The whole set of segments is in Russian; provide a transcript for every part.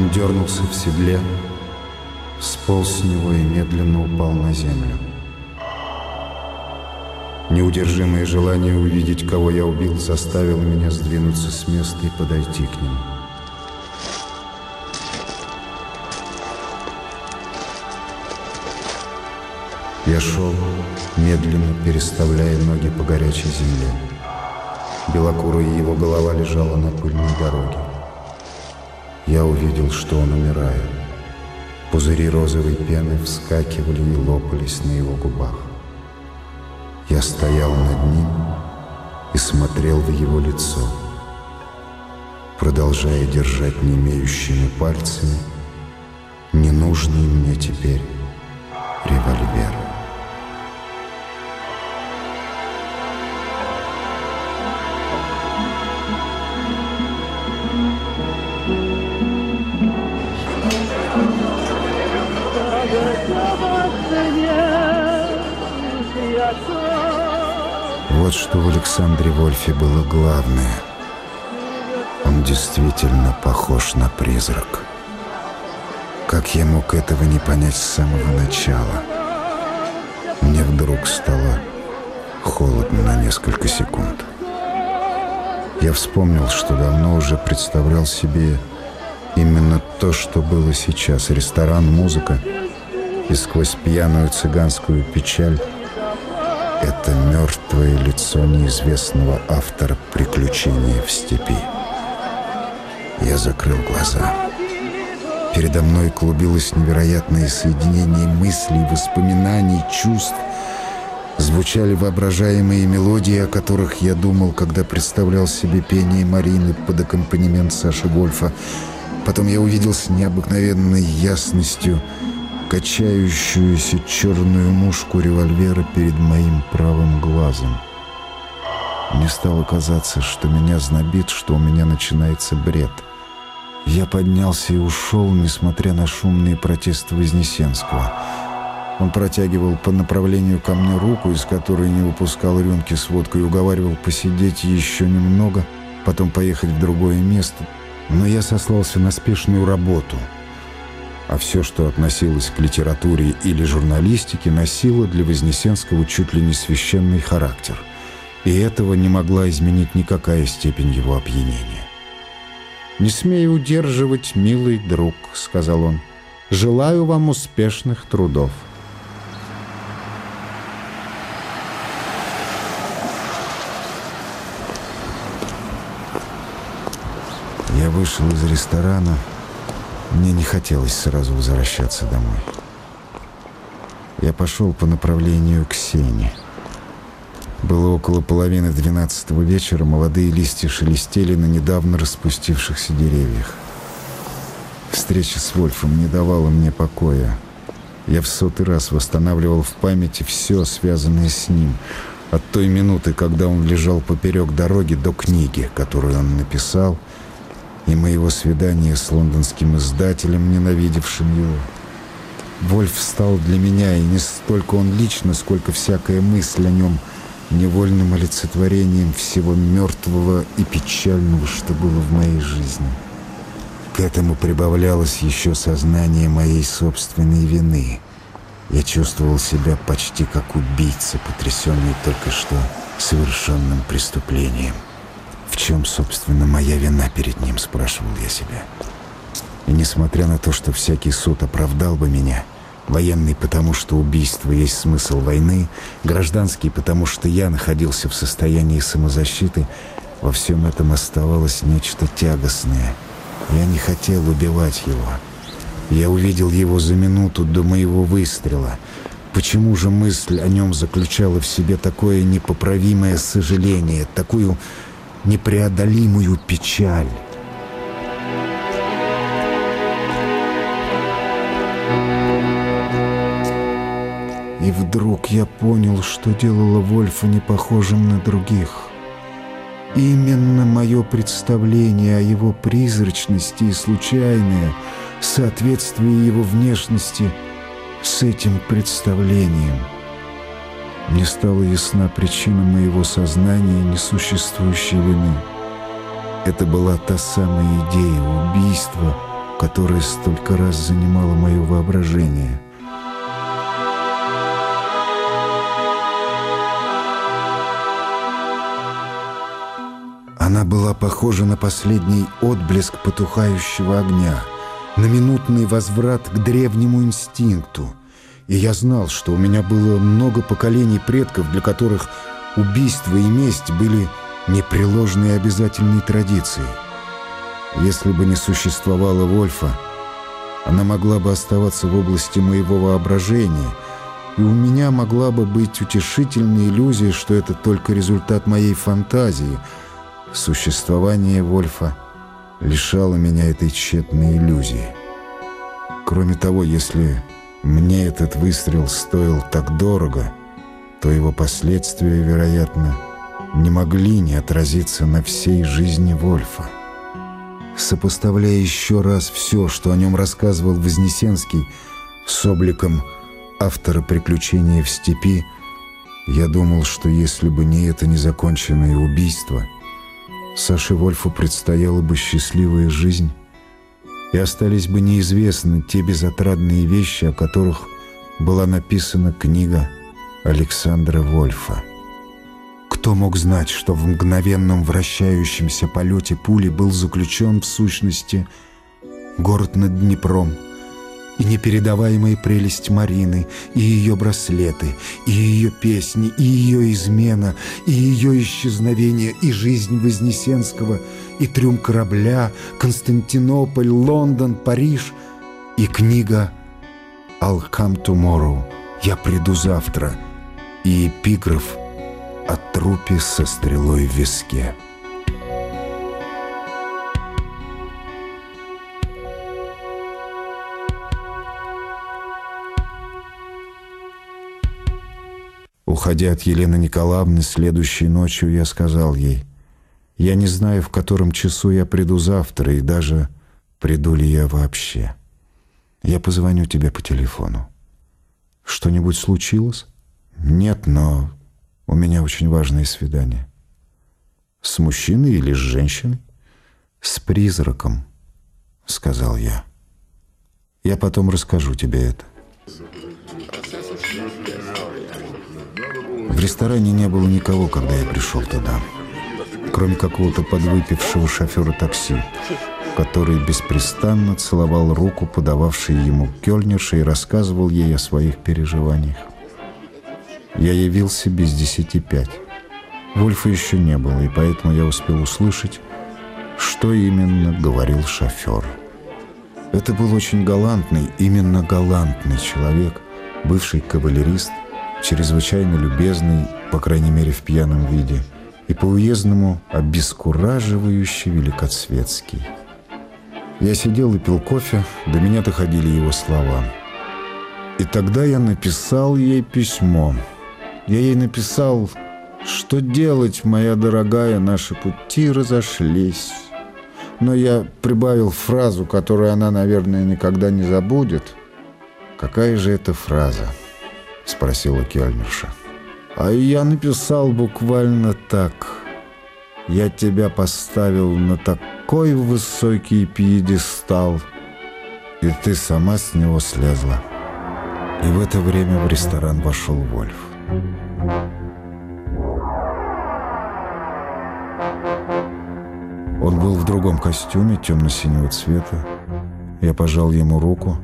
Он дернулся в седле, сполз с него и медленно упал на землю. Неудержимое желание увидеть, кого я убил, заставило меня сдвинуться с места и подойти к нему. Я шел, медленно переставляя ноги по горячей земле. Белокурая его голова лежала на пыльной дороге. Я увидел, что он умирает. Пузыри розовой пены вскакивали и лопались на его губах. Я стоял над ним и смотрел в его лицо, продолжая держать немеющими пальцами ненужный мне теперь револьвер. Что в Александре Вольфе было главное. Он действительно похож на призрак. Как я мог этого не понять с самого начала? Мне вдруг стало холодно на несколько секунд. Я вспомнил, что давно уже представлял себе именно то, что было сейчас. Ресторан, музыка и сквозь пьяную цыганскую печаль это мертвое лицо неизвестного автора «Приключения в степи». Я закрыл глаза. Передо мной клубилось невероятное соединение мыслей, воспоминаний, чувств. Звучали воображаемые мелодии, о которых я думал, когда представлял себе пение Марины под аккомпанемент Саши Гольфа. Потом я увидел с необыкновенной ясностью — качающуюся черную мушку револьвера перед моим правым глазом. Мне стало казаться, что меня знобит, что у меня начинается бред. Я поднялся и ушел, несмотря на шумные протесты Вознесенского. Он протягивал по направлению ко мне руку, из которой не выпускал рюмки с водкой, уговаривал посидеть еще немного, потом поехать в другое место. Но я сослался на спешную работу — а все, что относилось к литературе или журналистике, носило для Вознесенского чуть ли не священный характер. И этого не могла изменить никакая степень его опьянения. «Не смею удерживать, милый друг», — сказал он. «Желаю вам успешных трудов». Я вышел из ресторана мне не хотелось сразу возвращаться домой. Я пошел по направлению к сене. Было около половины двенадцатого вечера, молодые листья шелестели на недавно распустившихся деревьях. Встреча с Вольфом не давала мне покоя. Я в сотый раз восстанавливал в памяти все, связанное с ним. От той минуты, когда он лежал поперек дороги, до книги, которую он написал — и моего свидания с лондонским издателем, ненавидевшим его. Вольф стал для меня и не столько он лично, сколько всякая мысль о нем невольным олицетворением всего мертвого и печального, что было в моей жизни. К этому прибавлялось еще сознание моей собственной вины. Я чувствовал себя почти как убийца, потрясенный только что совершенным преступлением. В чем, собственно, моя вина перед ним, спрашивал я себя. И несмотря на то, что всякий суд оправдал бы меня, военный потому, что убийство есть смысл войны, гражданский потому, что я находился в состоянии самозащиты, во всем этом оставалось нечто тягостное. Я не хотел убивать его. Я увидел его за минуту до моего выстрела. Почему же мысль о нем заключала в себе такое непоправимое сожаление, такую непреодолимую печаль. И вдруг я понял, что делало Вольфа не похожим на других. Именно мое представление о его призрачности и случайное соответствие его внешности с этим представлением — мне стала ясна причина моего сознания несуществующей вины. Это была та самая идея убийства, которая столько раз занимала мое воображение. Она была похожа на последний отблеск потухающего огня, на минутный возврат к древнему инстинкту. И я знал, что у меня было много поколений предков, для которых убийство и месть были непреложной обязательной традицией. Если бы не существовало Вольфа, она могла бы оставаться в области моего воображения, и у меня могла бы быть утешительная иллюзия, что это только результат моей фантазии. Существование Вольфа лишало меня этой тщетной иллюзии. Кроме того, если мне этот выстрел стоил так дорого, то его последствия, вероятно, не могли не отразиться на всей жизни Вольфа. Сопоставляя еще раз все, что о нем рассказывал Вознесенский с обликом автора «Приключения в степи», я думал, что если бы не это незаконченное убийство, Саше Вольфу предстояла бы счастливая жизнь, и остались бы неизвестны те безотрадные вещи, о которых была написана книга Александра Вольфа. Кто мог знать, что в мгновенном вращающемся полете пули был заключен в сущности город над Днепром, и непередаваемая прелесть Марины, и ее браслеты, и ее песни, и ее измена, и ее исчезновение, и жизнь Вознесенского, и трюм корабля, Константинополь, Лондон, Париж, и книга «I'll come tomorrow» «Я приду завтра» и эпиграф о трупе со стрелой в виске. Уходя от Елены Николаевны следующей ночью, я сказал ей, «Я не знаю, в котором часу я приду завтра, и даже приду ли я вообще. Я позвоню тебе по телефону. Что-нибудь случилось? Нет, но у меня очень важное свидание. С мужчиной или с женщиной? С призраком, сказал я. Я потом расскажу тебе это. В ресторане не было никого, когда я пришел туда, кроме какого-то подвыпившего шофера такси, который беспрестанно целовал руку, подававшей ему кельнерша, и рассказывал ей о своих переживаниях. Я явился без десяти пять. Вольфа еще не было, и поэтому я успел услышать, что именно говорил шофер. Это был очень галантный, именно галантный человек, бывший кавалерист, чрезвычайно любезный, по крайней мере в пьяном виде, и по-уездному обескураживающе великоцветский. Я сидел и пил кофе, до меня доходили его слова. И тогда я написал ей письмо — я ей написал, что делать, моя дорогая, наши пути разошлись. Но я прибавил фразу, которую она, наверное, никогда не забудет. «Какая же это фраза?» — спросила Кельнерша. А я написал буквально так. «Я тебя поставил на такой высокий пьедестал, и ты сама с него слезла». И в это время в ресторан вошел Вольф. Он был в другом костюме, темно-синего цвета. Я пожал ему руку.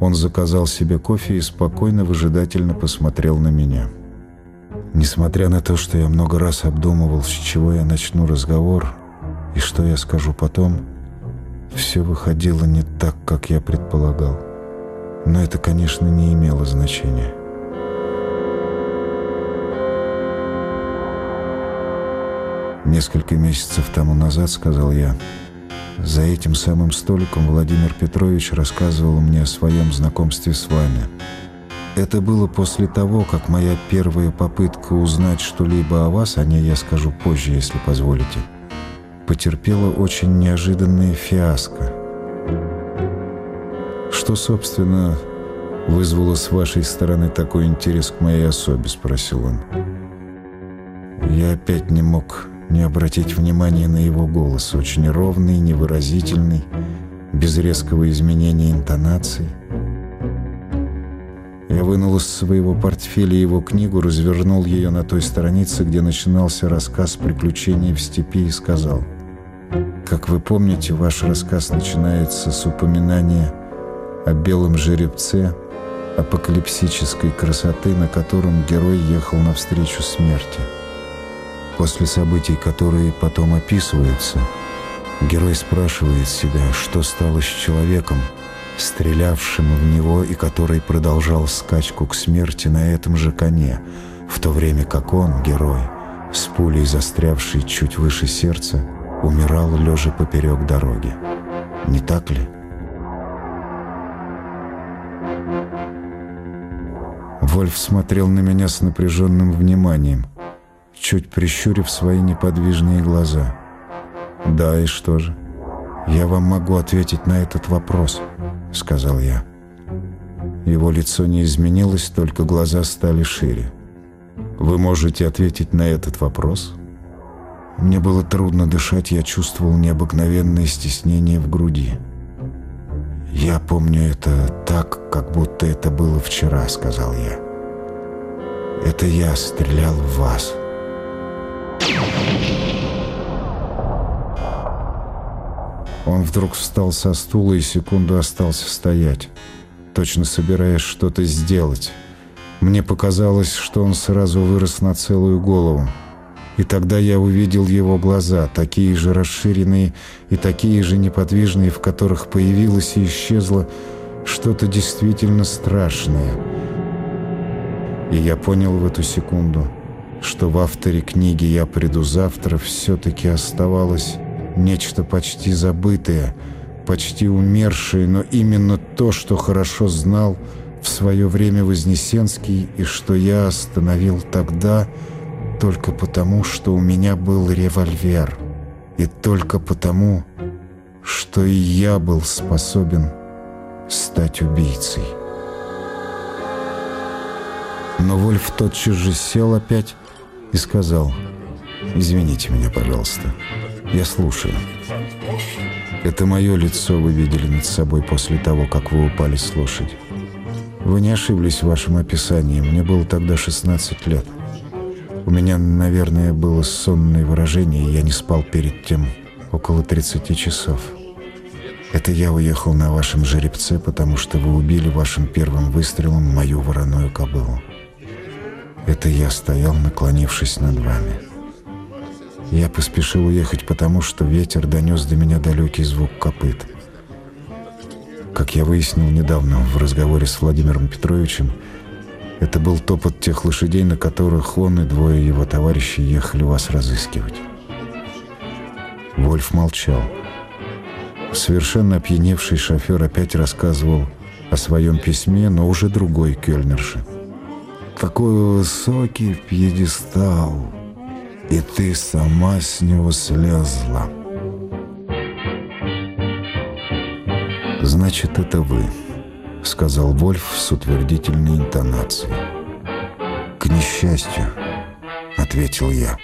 Он заказал себе кофе и спокойно, выжидательно посмотрел на меня. Несмотря на то, что я много раз обдумывал, с чего я начну разговор и что я скажу потом, все выходило не так, как я предполагал. Но это, конечно, не имело значения. Несколько месяцев тому назад, сказал я, за этим самым столиком Владимир Петрович рассказывал мне о своем знакомстве с вами. Это было после того, как моя первая попытка узнать что-либо о вас, о ней я скажу позже, если позволите, потерпела очень неожиданное фиаско. Что, собственно, вызвало с вашей стороны такой интерес к моей особе?» – спросил он. Я опять не мог не обратить внимания на его голос, очень ровный, невыразительный, без резкого изменения интонации. Я вынул из своего портфеля его книгу, развернул ее на той странице, где начинался рассказ «Приключения в степи» и сказал, «Как вы помните, ваш рассказ начинается с упоминания о белом жеребце, апокалипсической красоты, на котором герой ехал навстречу смерти. После событий, которые потом описываются, герой спрашивает себя, что стало с человеком, стрелявшим в него и который продолжал скачку к смерти на этом же коне, в то время как он, герой, с пулей застрявший чуть выше сердца, умирал лежа поперек дороги. Не так ли? Вольф смотрел на меня с напряженным вниманием, чуть прищурив свои неподвижные глаза. «Да, и что же? Я вам могу ответить на этот вопрос», — сказал я. Его лицо не изменилось, только глаза стали шире. «Вы можете ответить на этот вопрос?» Мне было трудно дышать, я чувствовал необыкновенное стеснение в груди. «Я помню это так, как будто это было вчера», — сказал я. Это я стрелял в вас. Он вдруг встал со стула и секунду остался стоять, точно собираясь что-то сделать. Мне показалось, что он сразу вырос на целую голову. И тогда я увидел его глаза, такие же расширенные и такие же неподвижные, в которых появилось и исчезло что-то действительно страшное — и я понял в эту секунду, что в авторе книги «Я приду завтра» все-таки оставалось нечто почти забытое, почти умершее, но именно то, что хорошо знал в свое время Вознесенский и что я остановил тогда только потому, что у меня был револьвер, и только потому, что и я был способен стать убийцей. Но Вольф тотчас же сел опять и сказал, «Извините меня, пожалуйста, я слушаю. Это мое лицо вы видели над собой после того, как вы упали с лошади. Вы не ошиблись в вашем описании, мне было тогда 16 лет. У меня, наверное, было сонное выражение, и я не спал перед тем около 30 часов. Это я уехал на вашем жеребце, потому что вы убили вашим первым выстрелом мою вороную кобылу. Это я стоял, наклонившись над вами. Я поспешил уехать, потому что ветер донес до меня далекий звук копыт. Как я выяснил недавно в разговоре с Владимиром Петровичем, это был топот тех лошадей, на которых он и двое его товарищей ехали вас разыскивать. Вольф молчал. Совершенно опьяневший шофер опять рассказывал о своем письме, но уже другой кёльнерше – такой высокий пьедестал, и ты сама с него слезла. «Значит, это вы», — сказал Вольф с утвердительной интонацией. «К несчастью», — ответил я.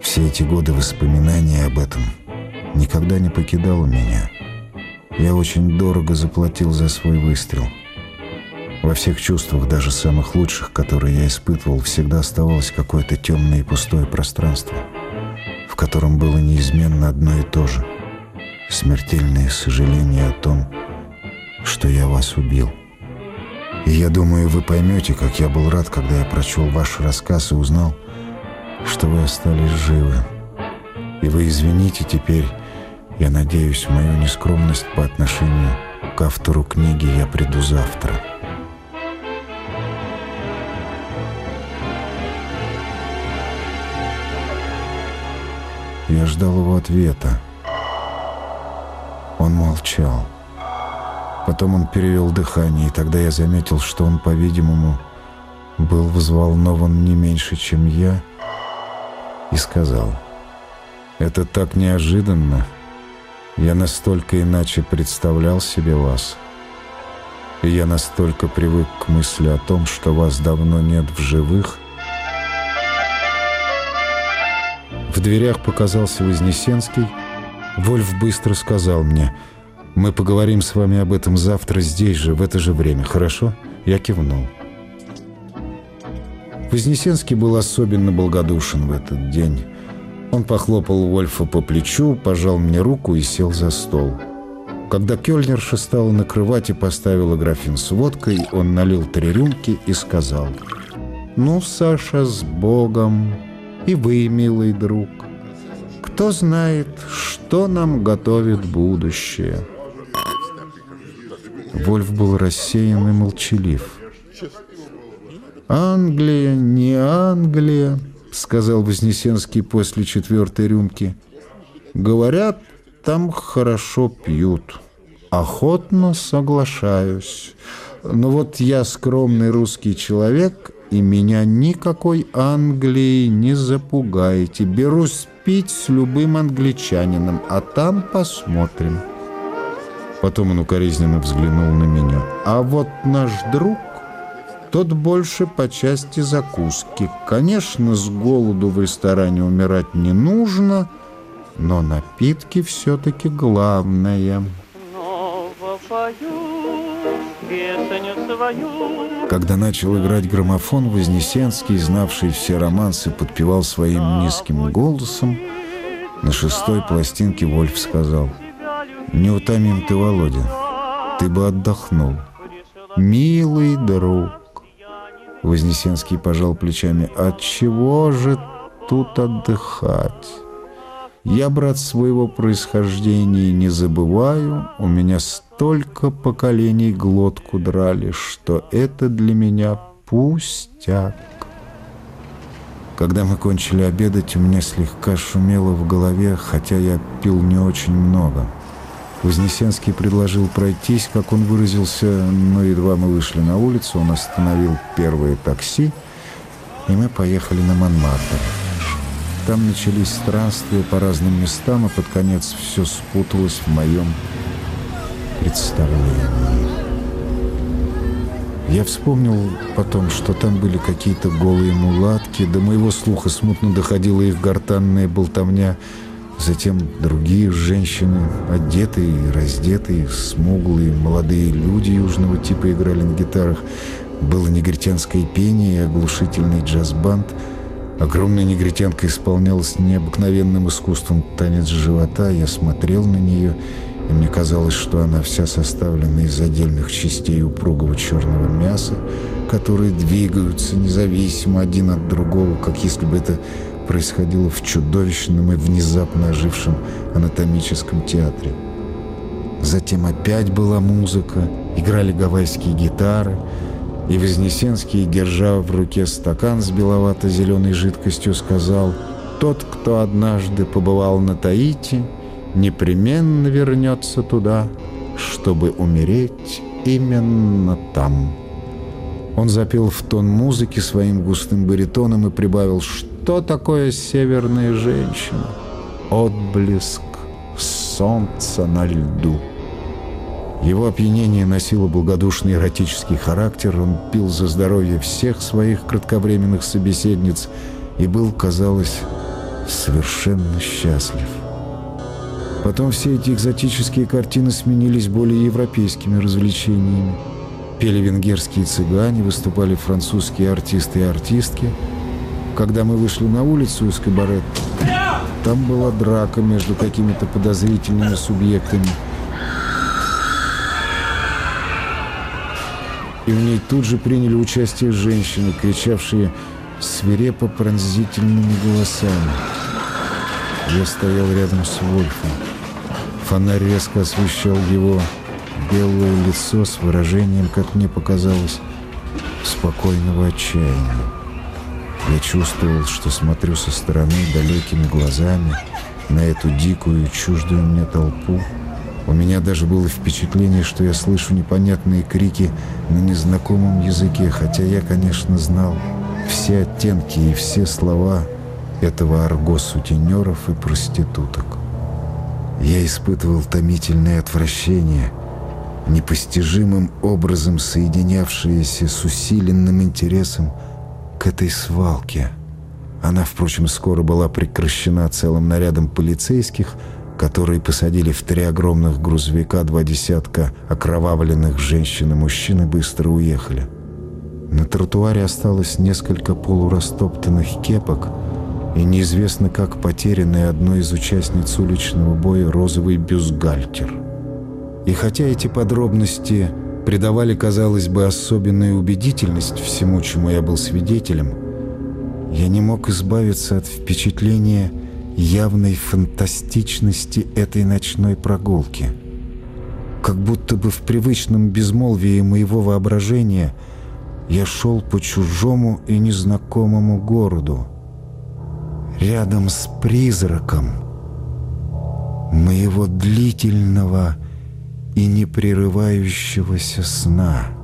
«Все эти годы воспоминания об этом никогда не покидало меня. Я очень дорого заплатил за свой выстрел». Во всех чувствах, даже самых лучших, которые я испытывал, всегда оставалось какое-то темное и пустое пространство, в котором было неизменно одно и то же — смертельное сожаление о том, что я вас убил. И я думаю, вы поймете, как я был рад, когда я прочел ваш рассказ и узнал, что вы остались живы. И вы извините теперь, я надеюсь, мою нескромность по отношению к автору книги «Я приду завтра». Я ждал его ответа. Он молчал. Потом он перевел дыхание, и тогда я заметил, что он, по-видимому, был взволнован не меньше, чем я, и сказал, «Это так неожиданно. Я настолько иначе представлял себе вас, и я настолько привык к мысли о том, что вас давно нет в живых, В дверях показался Вознесенский. Вольф быстро сказал мне, Мы поговорим с вами об этом завтра здесь же, в это же время, хорошо?» Я кивнул. Вознесенский был особенно благодушен в этот день. Он похлопал Вольфа по плечу, пожал мне руку и сел за стол. Когда Кёльнерша стала накрывать и поставила графин с водкой, он налил три рюмки и сказал, «Ну, Саша, с Богом, и вы, милый друг, кто знает, что нам готовит будущее». Вольф был рассеян и молчалив. «Англия, не Англия», — сказал Вознесенский после четвертой рюмки. «Говорят, там хорошо пьют. Охотно соглашаюсь. Но вот я скромный русский человек, и меня никакой Англии не запугаете. Берусь пить с любым англичанином, а там посмотрим». Потом он укоризненно взглянул на меня. «А вот наш друг...» тот больше по части закуски. Конечно, с голоду в ресторане умирать не нужно, но напитки все-таки главное. Когда начал играть граммофон, Вознесенский, знавший все романсы, подпевал своим низким голосом. На шестой пластинке Вольф сказал, «Неутомим ты, Володя, ты бы отдохнул. Милый друг». Вознесенский пожал плечами. «От чего же тут отдыхать? Я, брат, своего происхождения не забываю. У меня столько поколений глотку драли, что это для меня пустяк». Когда мы кончили обедать, у меня слегка шумело в голове, хотя я пил не очень много. Вознесенский предложил пройтись, как он выразился, но едва мы вышли на улицу, он остановил первое такси, и мы поехали на Монмартр. Там начались странствия по разным местам, и под конец все спуталось в моем представлении. Я вспомнил потом, что там были какие-то голые мулатки, до моего слуха смутно доходила их гортанная болтовня — Затем другие женщины, одетые и раздетые, смуглые, молодые люди южного типа играли на гитарах. Было негритянское пение и оглушительный джаз-банд. Огромная негритянка исполняла с необыкновенным искусством танец живота. Я смотрел на нее, и мне казалось, что она вся составлена из отдельных частей упругого черного мяса, которые двигаются независимо один от другого, как если бы это происходило в чудовищном и внезапно ожившем анатомическом театре. Затем опять была музыка, играли гавайские гитары, и Вознесенский, держа в руке стакан с беловато-зеленой жидкостью, сказал «Тот, кто однажды побывал на Таити, непременно вернется туда, чтобы умереть именно там». Он запел в тон музыки своим густым баритоном и прибавил «Что?» Такое северная женщина? Отблеск солнца на льду. Его опьянение носило благодушный эротический характер, он пил за здоровье всех своих кратковременных собеседниц и был, казалось, совершенно счастлив. Потом все эти экзотические картины сменились более европейскими развлечениями. Пели венгерские цыгане, выступали французские артисты и артистки – когда мы вышли на улицу из кабаре, там была драка между какими-то подозрительными субъектами. И в ней тут же приняли участие женщины, кричавшие свирепо пронзительными голосами. Я стоял рядом с Вольфом. Фонарь резко освещал его белое лицо с выражением, как мне показалось, спокойного отчаяния. Я чувствовал, что смотрю со стороны далекими глазами на эту дикую, чуждую мне толпу. У меня даже было впечатление, что я слышу непонятные крики на незнакомом языке, хотя я, конечно, знал все оттенки и все слова этого арго сутенеров и проституток. Я испытывал томительное отвращение, непостижимым образом соединявшееся с усиленным интересом к этой свалке. Она, впрочем, скоро была прекращена целым нарядом полицейских, которые посадили в три огромных грузовика два десятка окровавленных женщин и мужчин и быстро уехали. На тротуаре осталось несколько полурастоптанных кепок и неизвестно как потерянный одной из участниц уличного боя розовый бюстгальтер. И хотя эти подробности придавали, казалось бы, особенную убедительность всему, чему я был свидетелем, я не мог избавиться от впечатления явной фантастичности этой ночной прогулки. Как будто бы в привычном безмолвии моего воображения я шел по чужому и незнакомому городу, рядом с призраком моего длительного и непрерывающегося сна.